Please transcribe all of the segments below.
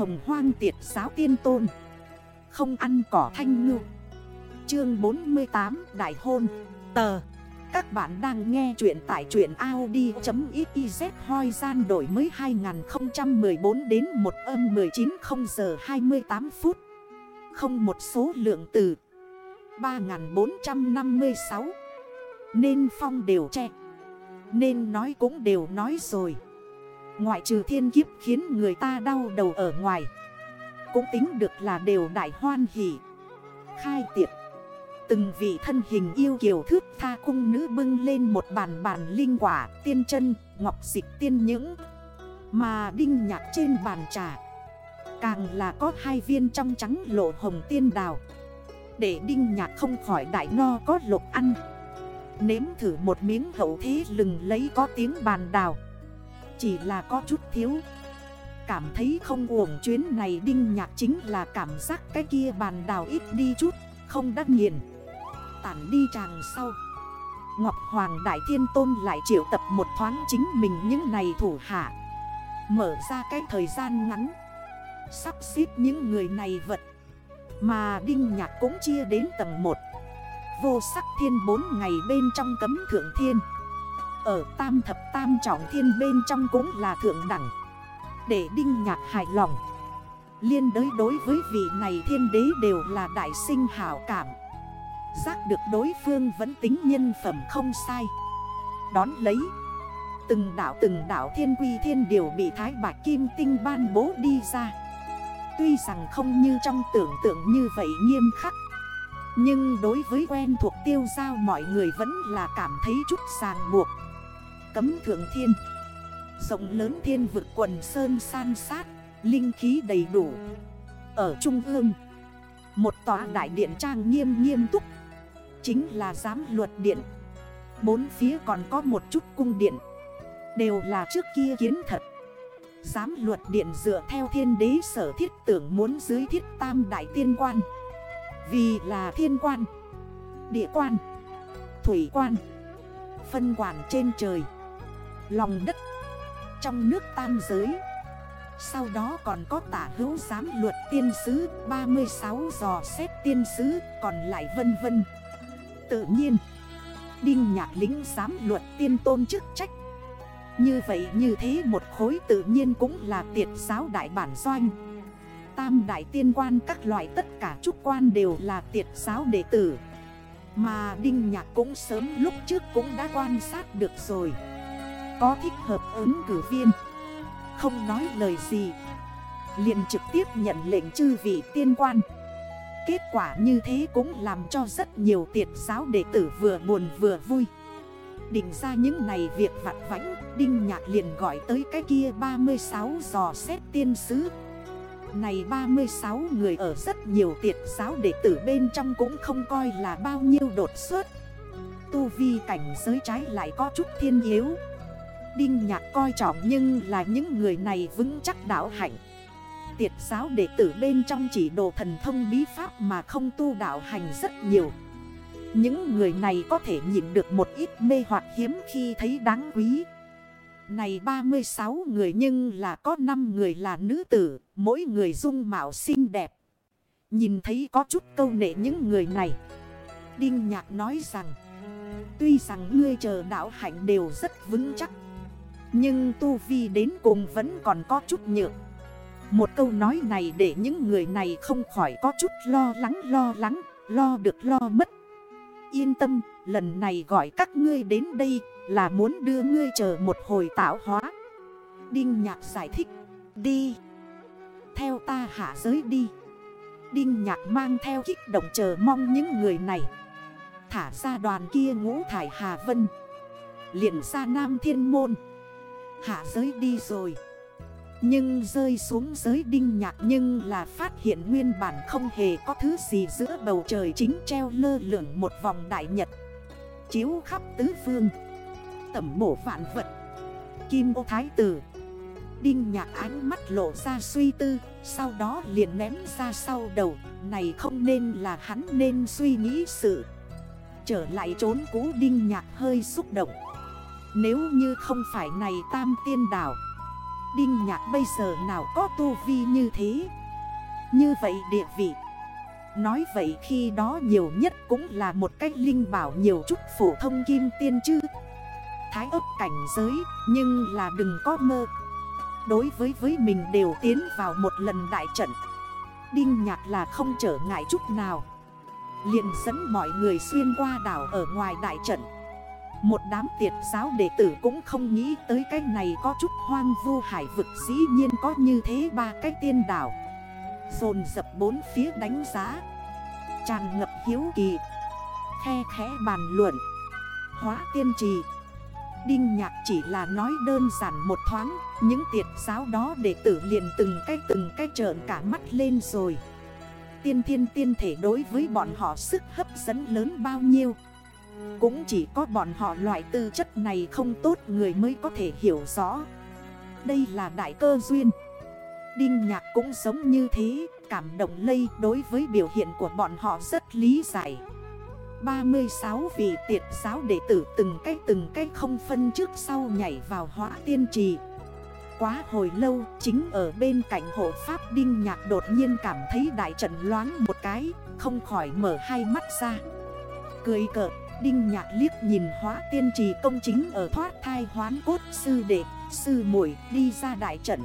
hồng hoang tiệt giáo tiên tôn. Không ăn cỏ thanh ngư. Chương 48 Đại hôn. Tờ. Các bạn đang nghe chuyện tại chuyện Audi.xyz hoi gian đổi mới 2014 đến 1 âm 19 0 giờ 28 phút. Không một số lượng từ. 3456 Nên phong đều che. Nên nói cũng đều nói rồi. Ngoại trừ thiên kiếp khiến người ta đau đầu ở ngoài Cũng tính được là đều đại hoan hỷ. Khai tiệc Từng vị thân hình yêu kiều thước tha cung nữ bưng lên một bàn bàn linh quả Tiên chân, ngọc dịch tiên những Mà đinh nhạc trên bàn trà Càng là có hai viên trong trắng lộ hồng tiên đào. Để đinh nhạc không khỏi đại no có lục ăn. Nếm thử một miếng hậu thế lừng lấy có tiếng bàn đào chỉ là có chút thiếu. Cảm thấy không uổng chuyến này đinh nhạc chính là cảm giác cái kia bàn đào ít đi chút, Không đắc nghiền. Tản đi tràng sau. Ngọc Hoàng Đại Thiên Tôn lại triệu tập một thoáng chính mình những này thủ hạ. Mở ra cái thời gian ngắn. Sắp xếp những người này vật. Mà Đinh Nhạc cũng chia đến tầng 1 Vô sắc thiên 4 ngày bên trong cấm thượng thiên ở tam thập tam trọng thiên bên trong cũng là thượng đẳng. Để đinh nhạc hài lòng. Liên đới đối với vị này thiên đế đều là đại sinh hảo cảm. Giác được đối phương vẫn tính nhân phẩm không sai. Đón lấy, Từng đảo từng đảo thiên quy thiên điều bị thái bạc kim tinh ban bố đi ra. Tuy rằng không như trong tưởng tượng như vậy nghiêm khắc, Nhưng đối với quen thuộc tiêu giao mọi người vẫn là cảm thấy chút sàng buộc cấm thượng thiên. Rộng lớn thiên vực quần sơn san sát, Linh khí đầy đủ. Ở trung ương, Một tòa đại điện trang nghiêm nghiêm túc, Chính là giám luật điện. Bốn phía còn có một chút cung điện, Đều là trước kia kiến thật. Giám luật điện dựa theo thiên đế sở thiết tưởng muốn dưới thiết tam đại tiên quan. Vì là thiên quan, Địa quan, Thủy quan, Phân quản trên trời lòng đất. Trong nước tam giới. Sau đó còn có tả hữu giám luật tiên sứ 36 dò xét tiên sứ, Còn lại vân vân. Tự nhiên, Đinh nhạc lính giám luật tiên tôn chức trách. Như vậy như thế một khối tự nhiên cũng là tiệt giáo đại bản doanh. Tam đại tiên quan các loại tất cả trúc quan đều là tiệt giáo đệ tử. Mà Đinh Nhạc cũng sớm lúc trước cũng đã quan sát được rồi có thích hợp ứng cử viên. Không nói lời gì. Liền trực tiếp nhận lệnh chư vị tiên quan. Kết quả như thế cũng làm cho rất nhiều tiệt giáo đệ tử vừa buồn vừa vui. Định ra những này việc vặt vãnh, Đinh Nhạc liền gọi tới cái kia 36 dò xét tiên sứ. Này 36 người ở rất nhiều tiệt giáo đệ tử bên trong cũng không coi là bao nhiêu đột xuất. Tu vi cảnh giới trái lại có chút thiên yếu. Đinh nhạc coi trọng nhưng là những người này vững chắc đạo hạnh. Tiệt giáo đệ tử bên trong chỉ đồ thần thông bí pháp mà không tu đạo hành rất nhiều. Những người này có thể nhìn được một ít mê hoặc hiếm khi thấy đáng quý. Này 36 người nhưng là có 5 người là nữ tử, Mỗi người dung mạo xinh đẹp. Nhìn thấy có chút câu nệ những người này. Đinh Nhạc nói rằng, Tuy rằng ngươi chờ đạo hạnh đều rất vững chắc nhưng Tu Vi đến cùng vẫn còn có chút nhượng Một câu nói này để những người này không khỏi có chút lo lắng lo lắng, Lo được lo mất. Yên tâm, lần này gọi các ngươi đến đây là muốn đưa ngươi chờ một hồi tạo hóa. Đinh Nhạc giải thích, Đi, Theo ta hạ giới đi. Đinh Nhạc mang theo kích động chờ mong những người này. Thả ra đoàn kia ngũ thải Hà Vân, liền ra Nam Thiên Môn. Hạ giới đi rồi. Nhưng rơi xuống giới đinh nhạc nhưng là phát hiện nguyên bản không hề có thứ gì giữa bầu trời chính treo lơ lửng một vòng đại nhật. Chiếu khắp tứ phương. Tẩm bổ vạn vật. Kim ô thái tử. Đinh nhạc ánh mắt lộ ra suy tư, Sau đó liền ném ra sau đầu, Này không nên là hắn nên suy nghĩ sự. Trở lại trốn cũ, đinh nhạc hơi xúc động nếu như không phải này tam tiên đảo, Đinh nhạc bây giờ nào có tu vi như thế? Như vậy địa vị, Nói vậy khi đó nhiều nhất cũng là một cách linh bảo nhiều chút phổ thông kim tiên chứ. Thái ấp cảnh giới, nhưng là đừng có mơ. Đối với với mình đều tiến vào một lần đại trận. Đinh nhạc là không trở ngại chút nào. Liền dẫn mọi người xuyên qua đảo ở ngoài đại trận. Một đám tiệt giáo đệ tử cũng không nghĩ tới cái này có chút hoang vu hải vực, dĩ nhiên có như thế ba cái tiên đảo. Dồn dập bốn phía đánh giá, Tràn ngập hiếu kỳ, Khe khẽ bàn luận, Hóa tiên trì. Đinh nhạc chỉ là nói đơn giản một thoáng, Những tiệt giáo đó đệ tử liền từng cái từng cái trợn cả mắt lên rồi. Tiên thiên tiên thể đối với bọn họ sức hấp dẫn lớn bao nhiêu? Cũng chỉ có bọn họ loại tư chất này không tốt người mới có thể hiểu rõ. Đây là đại cơ duyên. Đinh nhạc cũng giống như thế, Cảm động lây đối với biểu hiện của bọn họ rất lý giải. 36 vị tiệt giáo đệ tử từng cách từng cách không phân trước sau nhảy vào hóa tiên trì. Quá hồi lâu chính ở bên cạnh hộ pháp đinh nhạc đột nhiên cảm thấy đại trận loáng một cái, Không khỏi mở hai mắt ra. Cười cợt đinh nhạc liếc nhìn hóa tiên trì công chính ở thoát thai hoán cốt sư đệ, Sư muội đi ra đại trận.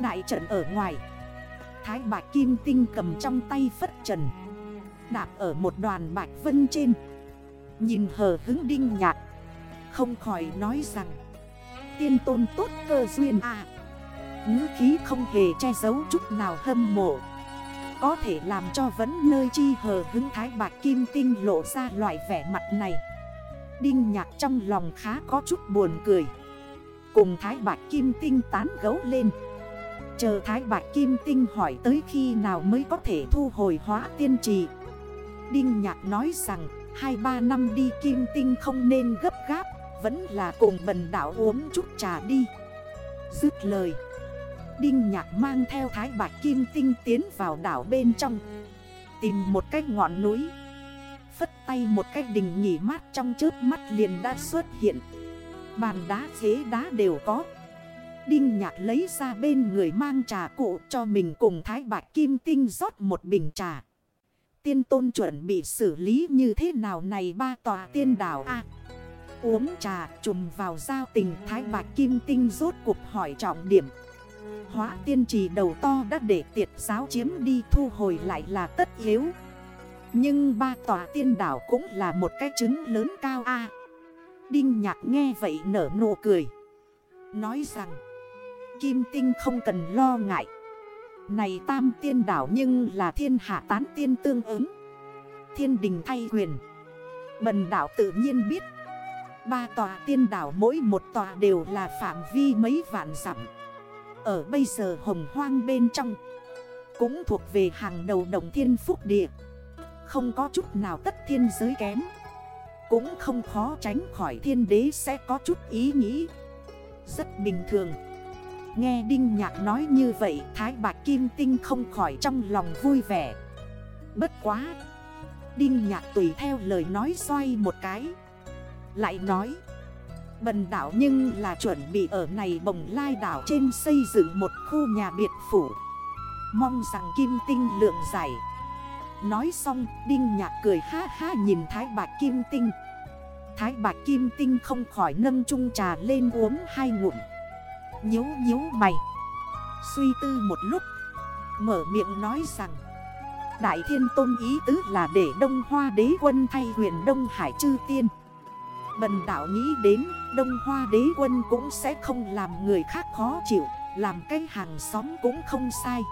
Đại trận ở ngoài. Thái Bạch kim tinh cầm trong tay phất trần. Đạp ở một đoàn bạch vân trên. Nhìn hờ hứng đinh nhạc. Không khỏi nói rằng, Tiên tôn tốt cơ duyên à ngữ khí không hề che giấu chút nào hâm mộ. Có thể làm cho vấn nơi chi hờ hứng thái bạc kim tinh lộ ra loại vẻ mặt này. Đinh nhạc trong lòng khá có chút buồn cười. Cùng thái bạc kim tinh tán gấu lên. Chờ thái bạc kim tinh hỏi tới khi nào mới có thể thu hồi hóa tiên trì. Đinh Nhạc nói rằng 2-3 năm đi kim tinh không nên gấp gáp, Vẫn là cùng bần đảo uống chút trà đi. Dứt lời Đinh Nhạc mang theo thái bạch kim tinh tiến vào đảo bên trong. Tìm một cái ngọn núi. Phất tay một cái đình nghỉ mát trong trước mắt liền đã xuất hiện. Bàn đá, ghế đá đều có. Đinh Nhạc lấy ra bên người mang trà cụ cho mình cùng thái bạch kim tinh rót một bình trà. Tiên tôn chuẩn bị xử lý như thế nào này ba tòa tiên đảo a? Uống trà, trùm vào giao tình, thái Bạch kim tinh rốt cuộc hỏi trọng điểm. Hóa tiên trì đầu to đã để tiệt giáo chiếm đi thu hồi lại là tất yếu. Nhưng ba tòa tiên đảo cũng là một cái trứng lớn cao a. Đinh nhạc nghe vậy nở nụ cười. Nói rằng, Kim tinh không cần lo ngại. Này tam tiên đảo nhưng là thiên hạ tán tiên tương ứng. Thiên đình thay quyền. Bần đảo tự nhiên biết. Ba tòa tiên đảo mỗi một tòa đều là phạm vi mấy vạn dặm. Ở bây giờ hồng hoang bên trong. Cũng thuộc về hàng đầu đồng thiên phúc địa. Không có chút nào tất thiên giới kém. Cũng không khó tránh khỏi thiên đế sẽ có chút ý nghĩ. Rất bình thường. Nghe Đinh Nhạc nói như vậy, Thái Bạc Kim Tinh không khỏi trong lòng vui vẻ. Bất quá. Đinh Nhạc tùy theo lời nói xoay một cái. Lại nói. Bần đảo nhưng là chuẩn bị ở này bồng lai đảo trên xây dựng một khu nhà biệt phủ. Mong rằng Kim Tinh lượng giải. Nói xong, Đinh Nhạc cười ha ha nhìn Thái Bạc Kim Tinh. Thái Bạc Kim Tinh không khỏi nâng chung trà lên uống hai ngụm. Nhếu nhếu mày. Suy tư một lúc. Mở miệng nói rằng, Đại thiên tôn ý tứ là để Đông Hoa đế quân thay huyện Đông Hải chư tiên. Bần đảo nghĩ đến, Đông Hoa đế quân cũng sẽ không làm người khác khó chịu, Làm cái hàng xóm cũng không sai.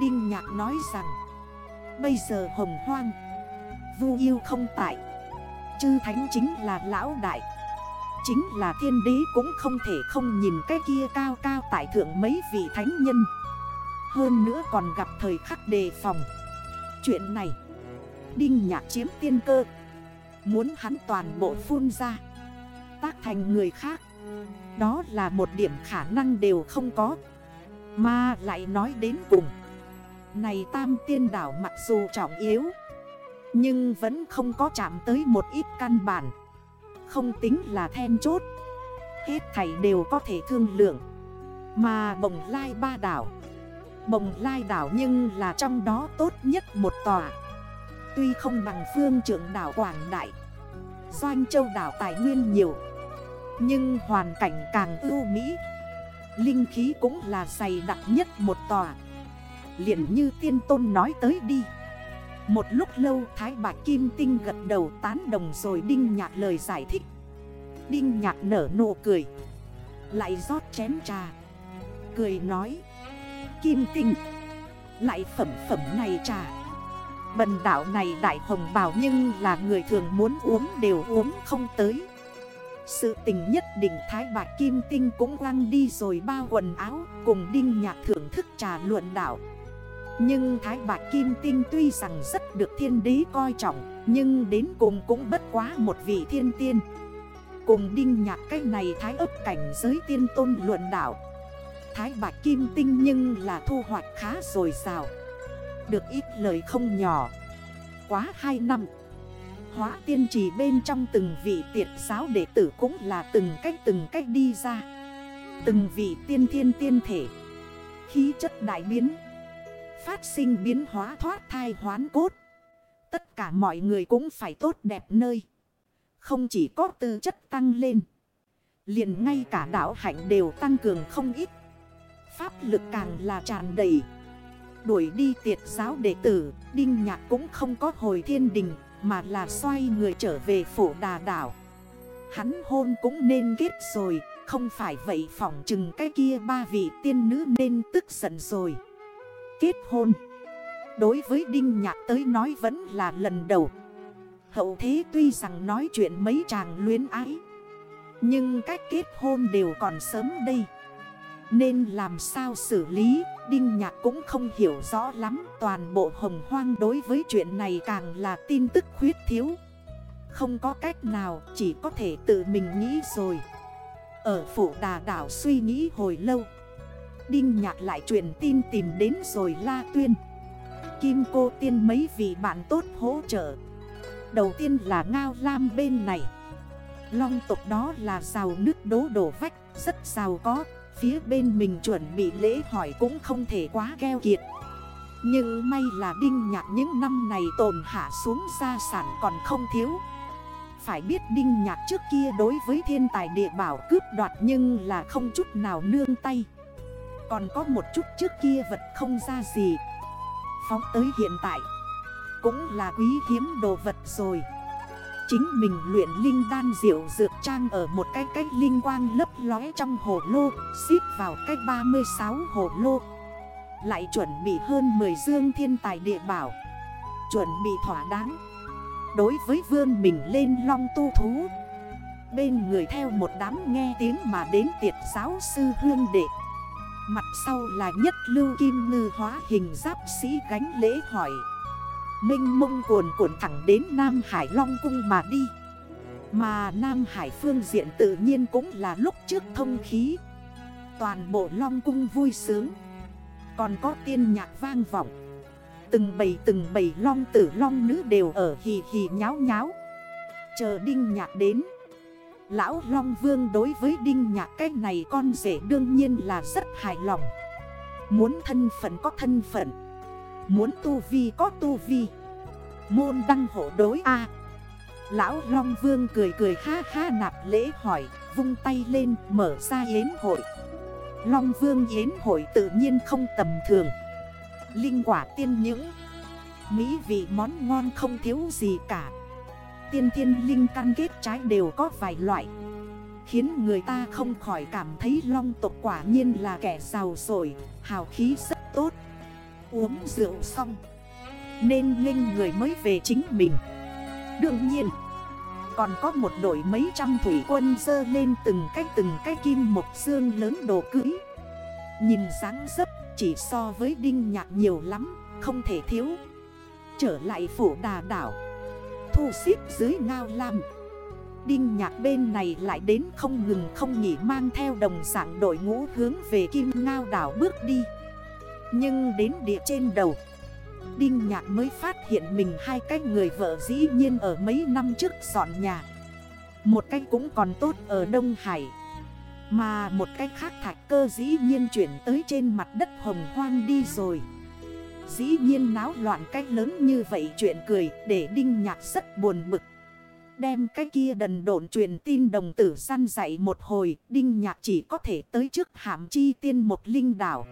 Đinh Nhạc nói rằng, Bây giờ hồng hoang, Vu yêu không tại. Chư thánh chính là lão đại, Chính là thiên đế cũng không thể không nhìn cái kia cao cao tại thượng mấy vị thánh nhân. Hơn nữa còn gặp thời khắc đề phòng. Chuyện này, Đinh nhạc chiếm tiên cơ. Muốn hắn toàn bộ phun ra. Tác thành người khác. Đó là một điểm khả năng đều không có. Mà lại nói đến cùng. Này tam tiên đảo mặc dù trọng yếu, Nhưng vẫn không có chạm tới một ít căn bản. Không tính là then chốt. Hết thảy đều có thể thương lượng. Mà bồng lai ba đảo. Bồng lai đảo nhưng là trong đó tốt nhất một tòa. Tuy không bằng phương trưởng đảo Quảng Đại, Doanh châu đảo tài nguyên nhiều, Nhưng hoàn cảnh càng ưu mỹ. Linh khí cũng là dày đặc nhất một tòa. Liền như tiên tôn nói tới đi. Một lúc lâu, Thái Bạch Kim Tinh gật đầu tán đồng rồi Đinh Nhạc lời giải thích. Đinh Nhạc nở nụ cười, Lại rót chén trà, Cười nói, Kim Tinh, Lại phẩm phẩm này trà Bần đảo này đại hồng bảo nhưng là người thường muốn uống đều uống không tới. Sự tình nhất định Thái Bạch Kim Tinh cũng quăng đi rồi bao quần áo Cùng Đinh Nhạc thưởng thức trà luận đảo Nhưng Thái Bạch Kim Tinh tuy rằng rất được thiên đế coi trọng, Nhưng đến cùng cũng bất quá một vị thiên tiên. Cùng Đinh Nhạc cách này Thái ấp cảnh giới tiên tôn luận đảo Thái Bạch Kim Tinh nhưng là thu hoạch khá rồi sao được ít lời không nhỏ. Quá 2 năm, Hóa tiên trì bên trong từng vị tiệt giáo đệ tử cũng là từng cách từng cách đi ra. Từng vị tiên thiên tiên thể, Khí chất đại biến, Phát sinh biến hóa thoát thai hoán cốt. Tất cả mọi người cũng phải tốt đẹp nơi. Không chỉ có tư chất tăng lên, liền ngay cả đảo hạnh đều tăng cường không ít. Pháp lực càng là tràn đầy. Đuổi đi tiệt giáo đệ tử, Đinh nhạc cũng không có hồi thiên đình, Mà là xoay người trở về phổ đà đảo. Hắn hôn cũng nên kết rồi, Không phải vậy phỏng chừng cái kia ba vị tiên nữ nên tức giận rồi. Kết hôn? Đối với Đinh Nhạc tới nói vẫn là lần đầu. Hậu thế tuy rằng nói chuyện mấy chàng luyến ái, Nhưng cách kết hôn đều còn sớm đây nên làm sao xử lý? Đinh Nhạc cũng không hiểu rõ lắm. Toàn bộ hồng hoang đối với chuyện này càng là tin tức khuyết thiếu. Không có cách nào, chỉ có thể tự mình nghĩ rồi. Ở phủ đà đảo suy nghĩ hồi lâu, Đinh Nhạc lại truyền tin tìm đến rồi La Tuyên. Kim cô tiên mấy vị bạn tốt hỗ trợ. Đầu tiên là Ngao Lam bên này. Long tộc đó là rào nước đố đổ vách, Rất giàu có. Phía bên mình chuẩn bị lễ hỏi cũng không thể quá keo kiệt. Nhưng may là Đinh Nhạc những năm này tồn hạ xuống gia sản còn không thiếu. Phải biết Đinh Nhạc trước kia đối với thiên tài địa bảo cướp đoạt nhưng là không chút nào nương tay. Còn có một chút trước kia vật không ra gì. Phóng tới hiện tại, Cũng là quý hiếm đồ vật rồi. Chính mình luyện linh đan diệu dược trang ở một cái cách linh quang lấp lóe trong hồ lô, Xếp vào cách 36 hồ lô. Lại chuẩn bị hơn 10 dương thiên tài địa bảo. Chuẩn bị thỏa đáng. Đối với vương mình lên long tu thú. Bên người theo một đám nghe tiếng mà đến tiệt giáo sư hương đệ. Mặt sau là nhất lưu kim ngư hóa hình giáp sĩ gánh lễ hỏi. Minh mông cuồn cuộn thẳng đến Nam Hải Long Cung mà đi. Mà Nam Hải phương diện tự nhiên cũng là lúc trước thông khí. Toàn bộ Long Cung vui sướng. Còn có tiên nhạc vang vọng. Từng bầy từng bầy long tử long nữ đều ở hì hì nháo nháo. Chờ Đinh Nhạc đến. Lão Long Vương đối với Đinh Nhạc cái này con rể đương nhiên là rất hài lòng. Muốn thân phận có thân phận. Muốn tu vi có tu vi. Môn đăng hộ đối A. Lão Long Vương cười cười ha ha nạp lễ hỏi, Vung tay lên, mở ra yến hội. Long Vương yến hội tự nhiên không tầm thường. Linh quả tiên những. Mỹ vị món ngon không thiếu gì cả. Tiên thiên linh căn kết trái đều có vài loại. Khiến người ta không khỏi cảm thấy long tộc quả nhiên là kẻ giàu rồi, Hào khí rất tốt. Uống rượu xong, Nên nghênh người mới về chính mình. Đương nhiên, Còn có một đội mấy trăm thủy quân dơ lên từng cái từng cái kim một xương lớn đồ cưới. Nhìn sáng dấp chỉ so với đinh nhạc nhiều lắm, Không thể thiếu. Trở lại phủ đà đảo, Thu xếp dưới ngao lam. Đinh nhạc bên này lại đến không ngừng không nghỉ mang theo đồng dạng đội ngũ hướng về kim ngao đảo bước đi nhưng đến địa trên đầu, Đinh Nhạc mới phát hiện mình hai cái người vợ dĩ nhiên ở mấy năm trước dọn nhà. Một cái cũng còn tốt ở Đông Hải, Mà một cách khác thạch cơ dĩ nhiên chuyển tới trên mặt đất hồng hoang đi rồi. Dĩ nhiên náo loạn cách lớn như vậy chuyện cười để Đinh Nhạc rất buồn bực. Đem cái kia đần độn truyền tin đồng tử săn dạy một hồi, Đinh Nhạc chỉ có thể tới trước hàm chi tiên một linh đảo.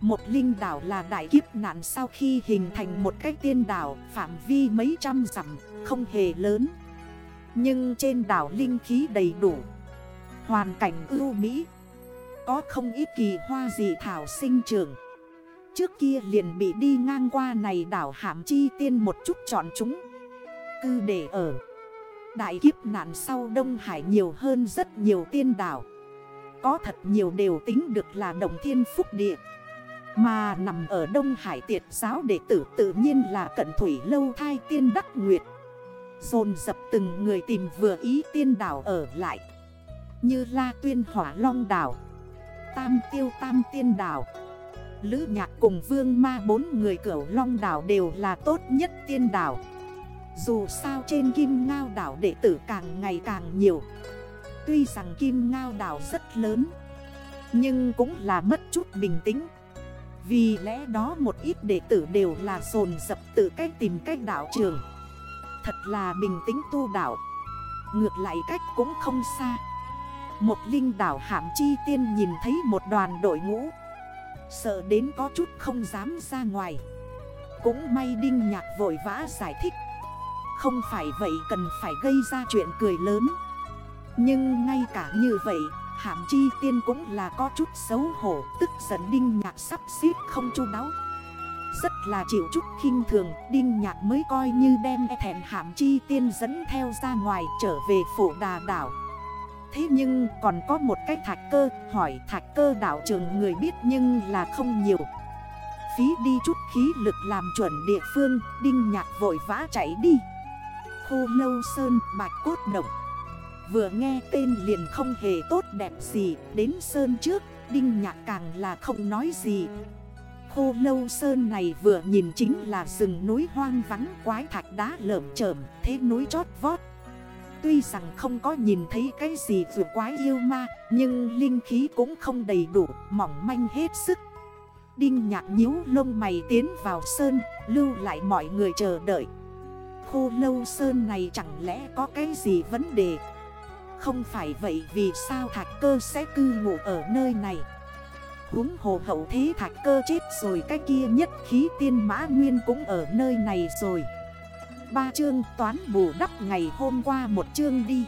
Một linh đảo là đại kiếp nạn sau khi hình thành một cái tiên đảo, phạm vi mấy trăm dặm, không hề lớn. Nhưng trên đảo linh khí đầy đủ. Hoàn cảnh ưu mỹ. Có không ít kỳ hoa dị thảo sinh trường Trước kia liền bị đi ngang qua này đảo hàm chi tiên một chút chọn chúng. Cư để ở. Đại kiếp nạn sau Đông Hải nhiều hơn rất nhiều tiên đảo. Có thật nhiều đều tính được là đồng thiên phúc địa. Mà nằm ở Đông Hải tiệt giáo đệ tử tự nhiên là cận thủy lâu thai tiên đắc nguyệt. Dồn dập từng người tìm vừa ý tiên đảo ở lại. Như La Tuyên Hỏa Long Đảo, Tam Tiêu Tam Tiên Đảo, Lữ Nhạc cùng Vương Ma bốn người cửu Long Đảo đều là tốt nhất tiên đảo. Dù sao trên Kim Ngao Đảo đệ tử càng ngày càng nhiều. Tuy rằng Kim Ngao Đảo rất lớn, Nhưng cũng là mất chút bình tĩnh. Vì lẽ đó một ít đệ tử đều là dồn dập tự cách tìm cách đảo trường. Thật là bình tĩnh tu đảo Ngược lại cách cũng không xa. Một linh đảo hạm chi tiên nhìn thấy một đoàn đội ngũ. Sợ đến có chút không dám ra ngoài. Cũng may Đinh Nhạc vội vã giải thích. Không phải vậy cần phải gây ra chuyện cười lớn. Nhưng ngay cả như vậy Hàm chi tiên cũng là có chút xấu hổ, Tức giận Đinh Nhạc sắp xếp không chu đáo. Rất là chịu chút khinh thường, Đinh Nhạc mới coi như đem e thẹn hàm chi tiên dẫn theo ra ngoài Trở về phủ đà đảo. Thế nhưng còn có một cái thạch cơ, Hỏi thạch cơ đảo trường người biết nhưng là không nhiều. Phí đi chút khí lực làm chuẩn địa phương, Đinh nhạc vội vã chạy đi. Khô lâu sơn, bạch cốt động. Vừa nghe tên liền không hề tốt đẹp gì, Đến sơn trước, Đinh nhạc càng là không nói gì. Khô lâu sơn này vừa nhìn chính là rừng núi hoang vắng, quái thạch đá lởm chởm, Thế núi chót vót. Tuy rằng không có nhìn thấy cái gì vượt quái yêu ma, Nhưng linh khí cũng không đầy đủ, Mỏng manh hết sức. Đinh nhạc nhíu lông mày tiến vào sơn, Lưu lại mọi người chờ đợi. Khô lâu sơn này chẳng lẽ có cái gì vấn đề? Không phải vậy vì sao thạch cơ sẽ cư ngụ ở nơi này? Húng hồ hậu thế thạch cơ chết rồi Cái kia nhất khí tiên mã nguyên cũng ở nơi này rồi. Ba chương toán bù đắp ngày hôm qua một chương đi.